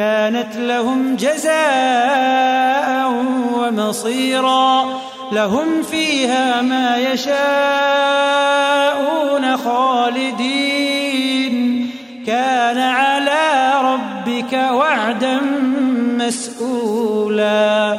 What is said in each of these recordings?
كانت لهم جزاء ومصيرا لهم فيها ما يشاءون خالدين. كان على ربك وعدا مسئولا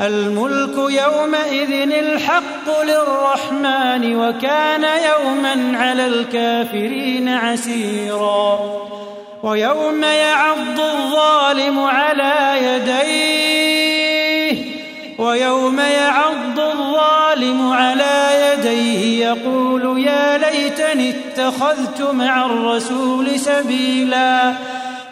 الملك يومئذ الحق للرحمن وكان يوما على الكافرين عسيرا ويوم يعض الظالم على يديه ويوم يعض الظالم على يديه يقول يا ليتني اتخذت مع الرسول سبيلا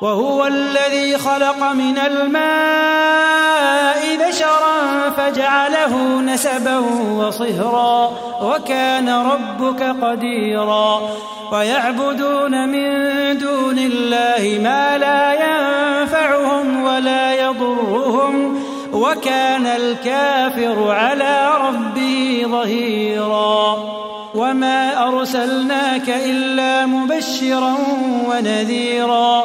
وهو الذي خلق من الماء بشرا فجعله نسبا وصهرا وكان ربك قديرا ويعبدون من دون الله ما لا ينفعهم ولا يضرهم وكان الكافر على ربه ظهيرا وما أرسلناك إلا مبشرا ونذيرا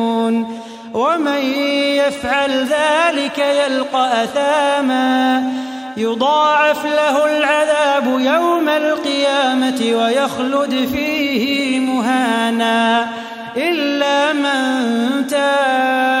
ومن يفعل ذلك يلقى أثاما. يضاعف له العذاب يوم القيامة ويخلد فيه مهانا. إلا من تاب